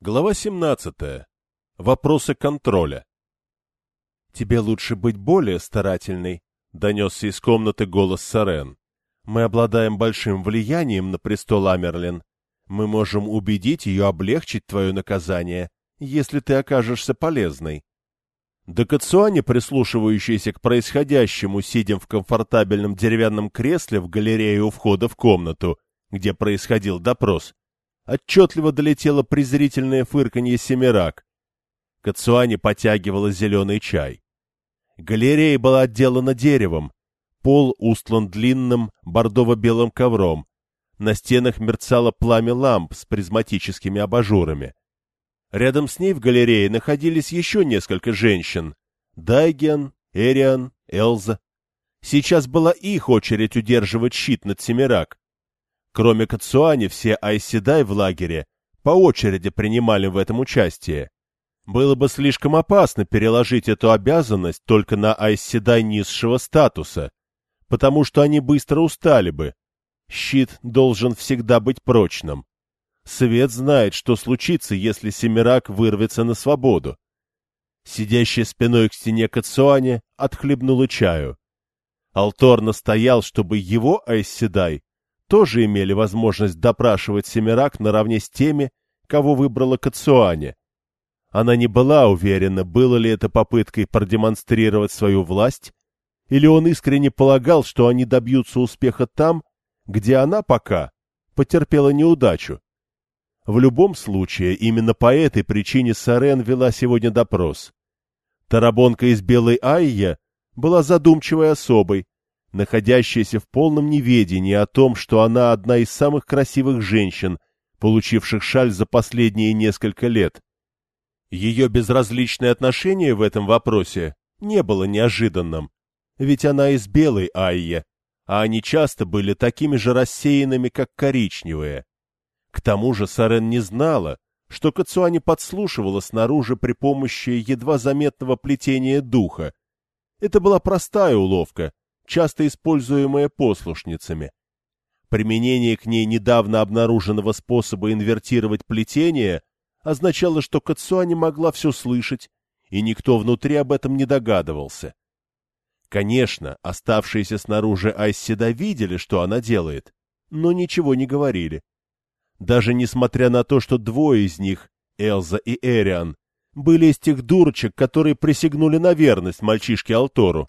Глава 17. Вопросы контроля. «Тебе лучше быть более старательной», — донесся из комнаты голос Сарен. «Мы обладаем большим влиянием на престол Амерлин. Мы можем убедить ее облегчить твое наказание, если ты окажешься полезной». Докацуане, прислушивающийся к происходящему, сидя в комфортабельном деревянном кресле в галерее у входа в комнату, где происходил допрос, отчетливо долетело презрительное фырканье семерак. Кацуани потягивала зеленый чай. Галерея была отделана деревом, пол устлан длинным бордово-белым ковром, на стенах мерцало пламя ламп с призматическими абажурами. Рядом с ней в галерее находились еще несколько женщин — Дайген, Эриан, Элза. Сейчас была их очередь удерживать щит над Семирак. Кроме Кацуани, все Айседай в лагере по очереди принимали в этом участие. Было бы слишком опасно переложить эту обязанность только на Айседай низшего статуса, потому что они быстро устали бы. Щит должен всегда быть прочным. Свет знает, что случится, если Семирак вырвется на свободу. Сидящая спиной к стене Кацуани отхлебнула чаю. Алтор настоял, чтобы его Айседай тоже имели возможность допрашивать Семирак наравне с теми, кого выбрала Кацуане. Она не была уверена, было ли это попыткой продемонстрировать свою власть, или он искренне полагал, что они добьются успеха там, где она пока потерпела неудачу. В любом случае, именно по этой причине Сарен вела сегодня допрос. Тарабонка из Белой Айя была задумчивой особой, находящаяся в полном неведении о том, что она одна из самых красивых женщин, получивших шаль за последние несколько лет. Ее безразличное отношение в этом вопросе не было неожиданным, ведь она из белой Айя, а они часто были такими же рассеянными, как коричневые. К тому же Сарен не знала, что Кацуани подслушивала снаружи при помощи едва заметного плетения духа. Это была простая уловка, часто используемая послушницами. Применение к ней недавно обнаруженного способа инвертировать плетение означало, что Кацуани могла все слышать, и никто внутри об этом не догадывался. Конечно, оставшиеся снаружи Айсседа видели, что она делает, но ничего не говорили. Даже несмотря на то, что двое из них, Элза и Эриан, были из тех дурочек, которые присягнули на верность мальчишке Алтору.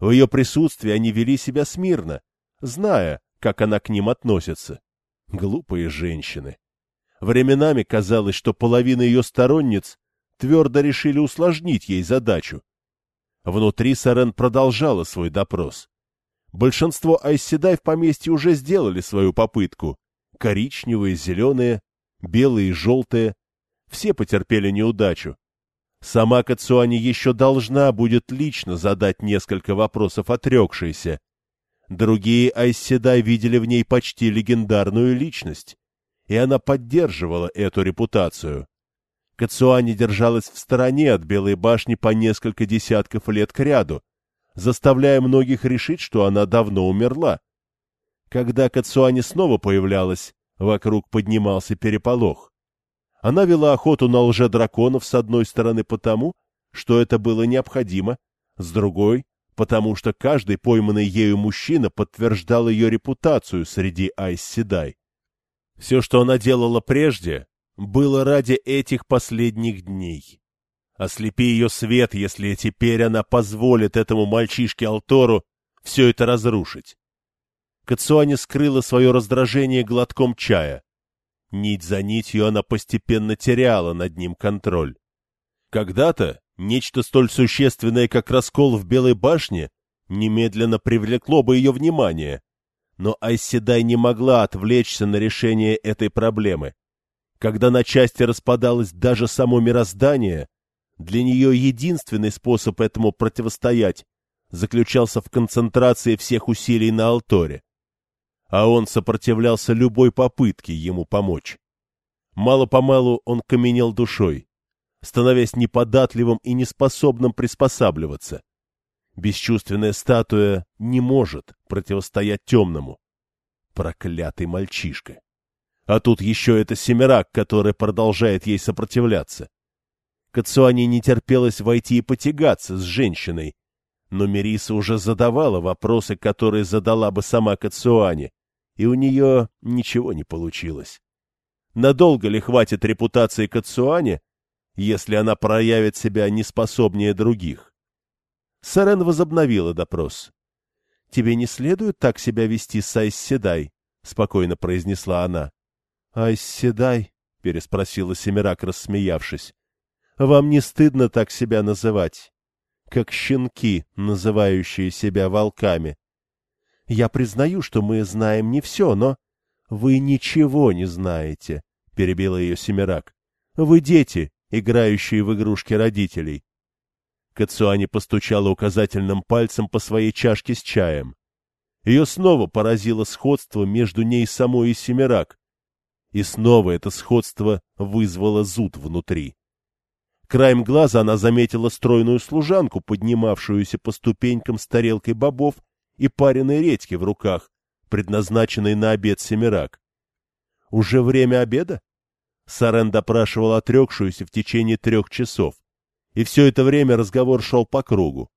В ее присутствии они вели себя смирно, зная, как она к ним относится. Глупые женщины. Временами казалось, что половина ее сторонниц твердо решили усложнить ей задачу. Внутри Сарен продолжала свой допрос. Большинство айседай в поместье уже сделали свою попытку. Коричневые, зеленые, белые желтые. Все потерпели неудачу. Сама Кацуани еще должна будет лично задать несколько вопросов отрекшейся. Другие Айседай видели в ней почти легендарную личность, и она поддерживала эту репутацию. Кацуани держалась в стороне от Белой башни по несколько десятков лет кряду, заставляя многих решить, что она давно умерла. Когда Кацуани снова появлялась, вокруг поднимался переполох. Она вела охоту на лже-драконов с одной стороны потому, что это было необходимо, с другой — потому что каждый пойманный ею мужчина подтверждал ее репутацию среди Айсседай. Все, что она делала прежде, было ради этих последних дней. Ослепи ее свет, если теперь она позволит этому мальчишке Алтору все это разрушить. Кацуани скрыла свое раздражение глотком чая. Нить за нитью она постепенно теряла над ним контроль. Когда-то нечто столь существенное, как раскол в Белой башне, немедленно привлекло бы ее внимание. Но Айседай не могла отвлечься на решение этой проблемы. Когда на части распадалось даже само мироздание, для нее единственный способ этому противостоять заключался в концентрации всех усилий на Алторе а он сопротивлялся любой попытке ему помочь. Мало-помалу он каменел душой, становясь неподатливым и неспособным приспосабливаться. Бесчувственная статуя не может противостоять темному. Проклятый мальчишка! А тут еще это семерак, который продолжает ей сопротивляться. Кацуане не терпелось войти и потягаться с женщиной, но Мериса уже задавала вопросы, которые задала бы сама Кацуане, и у нее ничего не получилось. Надолго ли хватит репутации Кацуане, если она проявит себя неспособнее других? Сарен возобновила допрос. — Тебе не следует так себя вести с Айсседай, — спокойно произнесла она. — Айсседай, — переспросила Семирак, рассмеявшись. — Вам не стыдно так себя называть? Как щенки, называющие себя волками. Я признаю, что мы знаем не все, но... — Вы ничего не знаете, — перебила ее Семирак. — Вы дети, играющие в игрушки родителей. Кацуани постучала указательным пальцем по своей чашке с чаем. Ее снова поразило сходство между ней самой и Семирак. И снова это сходство вызвало зуд внутри. Краем глаза она заметила стройную служанку, поднимавшуюся по ступенькам с тарелкой бобов и пареной редьки в руках, предназначенной на обед семирак. Уже время обеда? Сарен допрашивал отрекшуюся в течение трех часов, и все это время разговор шел по кругу.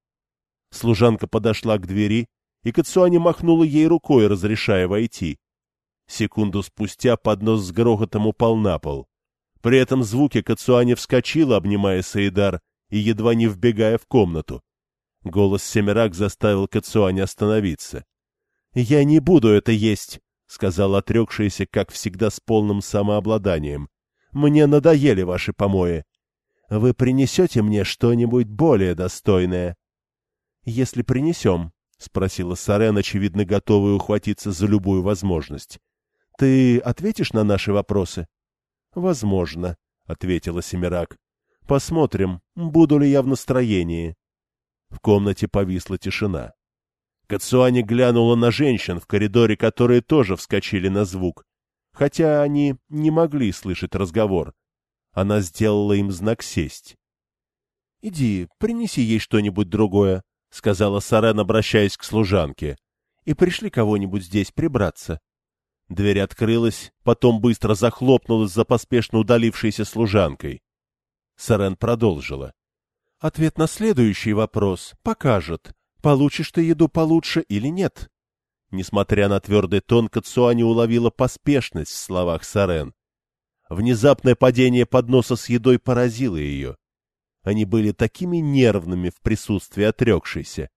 Служанка подошла к двери, и Кацуани махнула ей рукой, разрешая войти. Секунду спустя поднос с грохотом упал на пол. При этом звуке Кацуани вскочила, обнимая Саидар, и едва не вбегая в комнату. Голос Семирак заставил Кацуани остановиться. — Я не буду это есть, — сказал отрекшийся, как всегда, с полным самообладанием. — Мне надоели ваши помои. Вы принесете мне что-нибудь более достойное? — Если принесем, — спросила Сарен, очевидно готовая ухватиться за любую возможность. — Ты ответишь на наши вопросы? — Возможно, — ответила Семирак. — Посмотрим, буду ли я в настроении. В комнате повисла тишина. Кацуани глянула на женщин в коридоре, которые тоже вскочили на звук, хотя они не могли слышать разговор. Она сделала им знак сесть. — Иди, принеси ей что-нибудь другое, — сказала Сарен, обращаясь к служанке. — И пришли кого-нибудь здесь прибраться. Дверь открылась, потом быстро захлопнулась за поспешно удалившейся служанкой. Сарен продолжила. — Ответ на следующий вопрос покажет, получишь ты еду получше или нет. Несмотря на твердый тон, Кацуани уловила поспешность в словах Сарен. Внезапное падение подноса с едой поразило ее. Они были такими нервными в присутствии отрекшейся.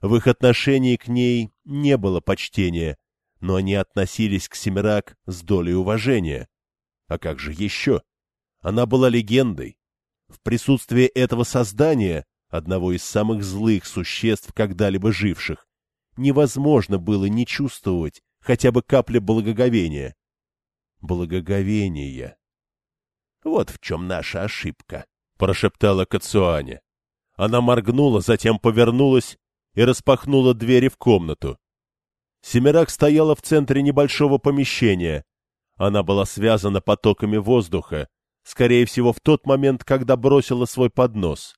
В их отношении к ней не было почтения, но они относились к Семирак с долей уважения. А как же еще? Она была легендой. В присутствии этого создания одного из самых злых существ, когда-либо живших, невозможно было не чувствовать хотя бы капли благоговения. Благоговение. Вот в чем наша ошибка, — прошептала Кацуаня. Она моргнула, затем повернулась и распахнула двери в комнату. Семерак стояла в центре небольшого помещения. Она была связана потоками воздуха, скорее всего, в тот момент, когда бросила свой поднос.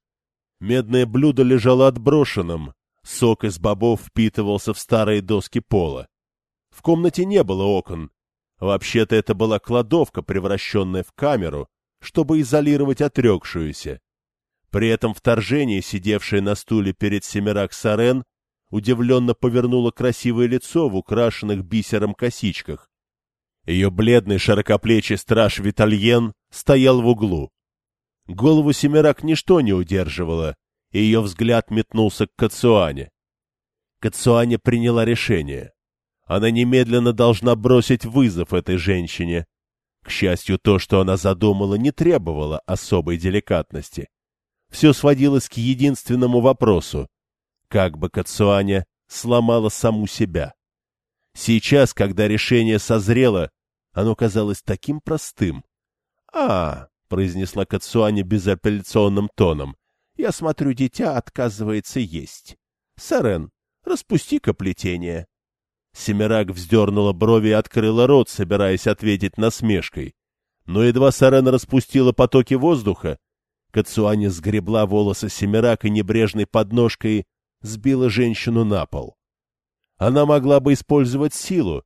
Медное блюдо лежало отброшенным, сок из бобов впитывался в старые доски пола. В комнате не было окон. Вообще-то это была кладовка, превращенная в камеру, чтобы изолировать отрекшуюся. При этом вторжение, сидевшее на стуле перед Семирак Сарен, удивленно повернуло красивое лицо в украшенных бисером косичках. Ее бледный широкоплечий страж Витальен стоял в углу. Голову Семирак ничто не удерживало, и ее взгляд метнулся к Кацуане. Кацуане приняла решение. Она немедленно должна бросить вызов этой женщине. К счастью, то, что она задумала, не требовало особой деликатности. Все сводилось к единственному вопросу. Как бы Кацуаня сломала саму себя? Сейчас, когда решение созрело, оно казалось таким простым. — А, — произнесла Кацуани безапелляционным тоном. — Я смотрю, дитя отказывается есть. Сарен, распусти-ка плетение. Семирак вздернула брови и открыла рот, собираясь ответить насмешкой. Но едва Сарен распустила потоки воздуха, Кацуани сгребла волосы Семирак и небрежной подножкой сбила женщину на пол. Она могла бы использовать силу,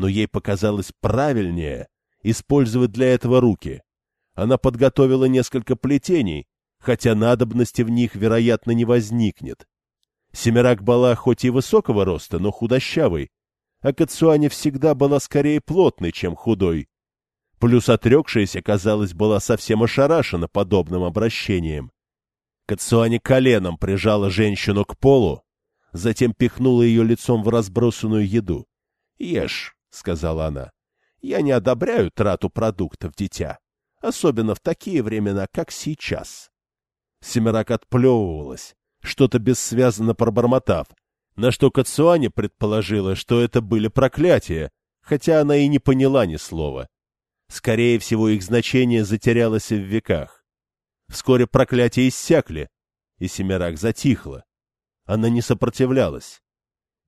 но ей показалось правильнее использовать для этого руки. Она подготовила несколько плетений, хотя надобности в них, вероятно, не возникнет. Семирак была хоть и высокого роста, но худощавой, а Кацуане всегда была скорее плотной, чем худой. Плюс отрекшаяся, казалось, была совсем ошарашена подобным обращением. Кацуане коленом прижала женщину к полу, затем пихнула ее лицом в разбросанную еду. — Ешь, — сказала она. — Я не одобряю трату продуктов, дитя, особенно в такие времена, как сейчас. Семирак отплевывалась, что-то бессвязно пробормотав, на что Кацуане предположила, что это были проклятия, хотя она и не поняла ни слова. Скорее всего, их значение затерялось в веках. Вскоре проклятия иссякли, и Семирак затихла. Она не сопротивлялась.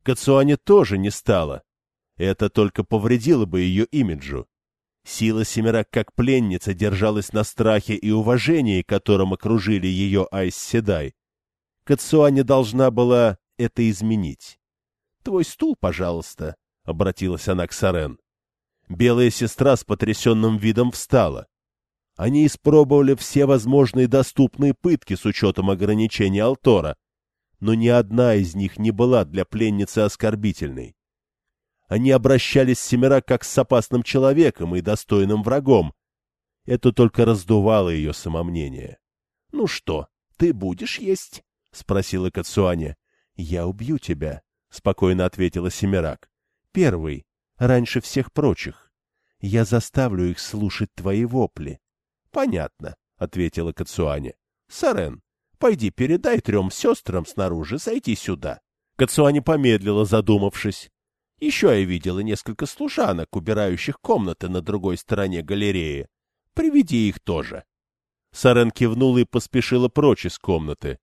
Кацуане тоже не стала. Это только повредило бы ее имиджу. Сила Семирак как пленница держалась на страхе и уважении, которым окружили ее Айс Седай. Кацуане должна была это изменить. — Твой стул, пожалуйста, — обратилась она к Сарен. Белая сестра с потрясенным видом встала. Они испробовали все возможные доступные пытки с учетом ограничений Алтора, но ни одна из них не была для пленницы оскорбительной. Они обращались с Семера как с опасным человеком и достойным врагом. Это только раздувало ее самомнение. — Ну что, ты будешь есть? — спросила Кацуаня. — Я убью тебя, — спокойно ответила Семерак. — Первый, раньше всех прочих. Я заставлю их слушать твои вопли. — Понятно, — ответила Кацуаня. — Сарен, пойди передай трем сестрам снаружи зайти сюда. Кацуаня помедлила, задумавшись. Еще я видела несколько служанок, убирающих комнаты на другой стороне галереи. Приведи их тоже. Сарен кивнула и поспешила прочь из комнаты.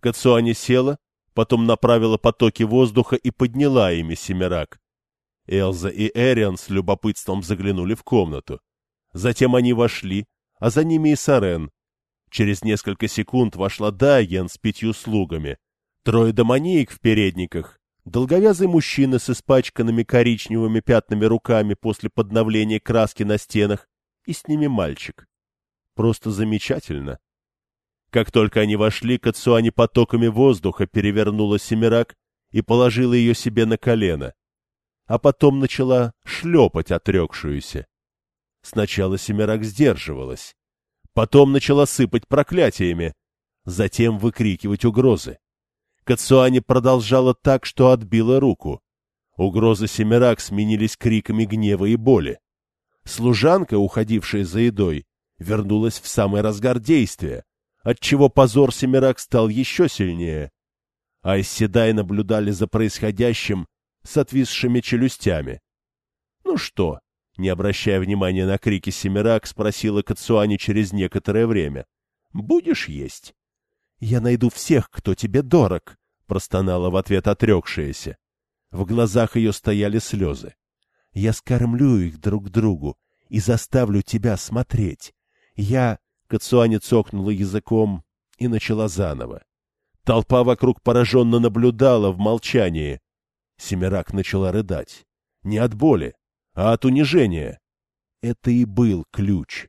Кацуани села, потом направила потоки воздуха и подняла ими семерак. Элза и Эриан с любопытством заглянули в комнату. Затем они вошли, а за ними и Сарен. Через несколько секунд вошла Дайен с пятью слугами. Трое домонеек в передниках, Долговязый мужчина с испачканными коричневыми пятнами руками после подновления краски на стенах, и с ними мальчик. Просто замечательно. Как только они вошли, Кацуани потоками воздуха перевернула Семирак и положила ее себе на колено, а потом начала шлепать отрекшуюся. Сначала Семирак сдерживалась, потом начала сыпать проклятиями, затем выкрикивать угрозы. Кацуани продолжала так, что отбила руку. Угрозы Семирак сменились криками гнева и боли. Служанка, уходившая за едой, вернулась в самый разгар действия, отчего позор Семирак стал еще сильнее. Айседай наблюдали за происходящим с отвисшими челюстями. — Ну что? — не обращая внимания на крики Семирак, спросила Кацуани через некоторое время. — Будешь есть? «Я найду всех, кто тебе дорог», — простонала в ответ отрекшаяся. В глазах ее стояли слезы. «Я скормлю их друг другу и заставлю тебя смотреть. Я...» — Кацуани цокнула языком и начала заново. Толпа вокруг пораженно наблюдала в молчании. Семирак начала рыдать. Не от боли, а от унижения. Это и был ключ.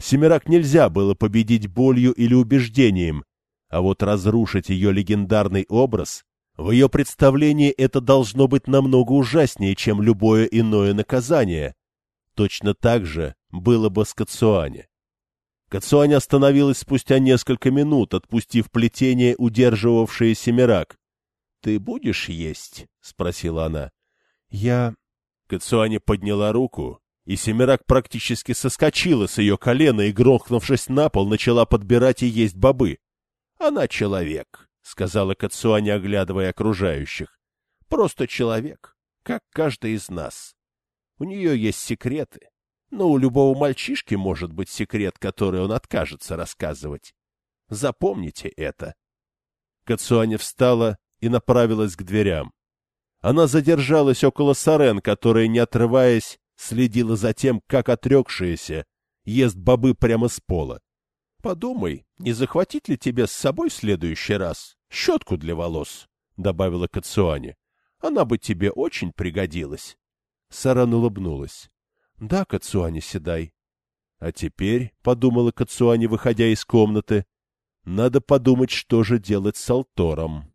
Семирак нельзя было победить болью или убеждением, а вот разрушить ее легендарный образ, в ее представлении это должно быть намного ужаснее, чем любое иное наказание. Точно так же было бы с Кацуане. Кацуане остановилась спустя несколько минут, отпустив плетение, удерживавшее Семирак. — Ты будешь есть? — спросила она. — Я... Кацуане подняла руку, и Семирак практически соскочила с ее колена и, грохнувшись на пол, начала подбирать и есть бобы. Она человек, — сказала Кацуани, оглядывая окружающих. Просто человек, как каждый из нас. У нее есть секреты, но у любого мальчишки может быть секрет, который он откажется рассказывать. Запомните это. Кацуани встала и направилась к дверям. Она задержалась около Сарен, которая, не отрываясь, следила за тем, как отрекшаяся ест бобы прямо с пола. Подумай, не захватить ли тебе с собой в следующий раз щетку для волос, — добавила Кацуане. — Она бы тебе очень пригодилась. Саран улыбнулась. — Да, Кацуане Седай. — А теперь, — подумала Кацуане, выходя из комнаты, — надо подумать, что же делать с Алтором.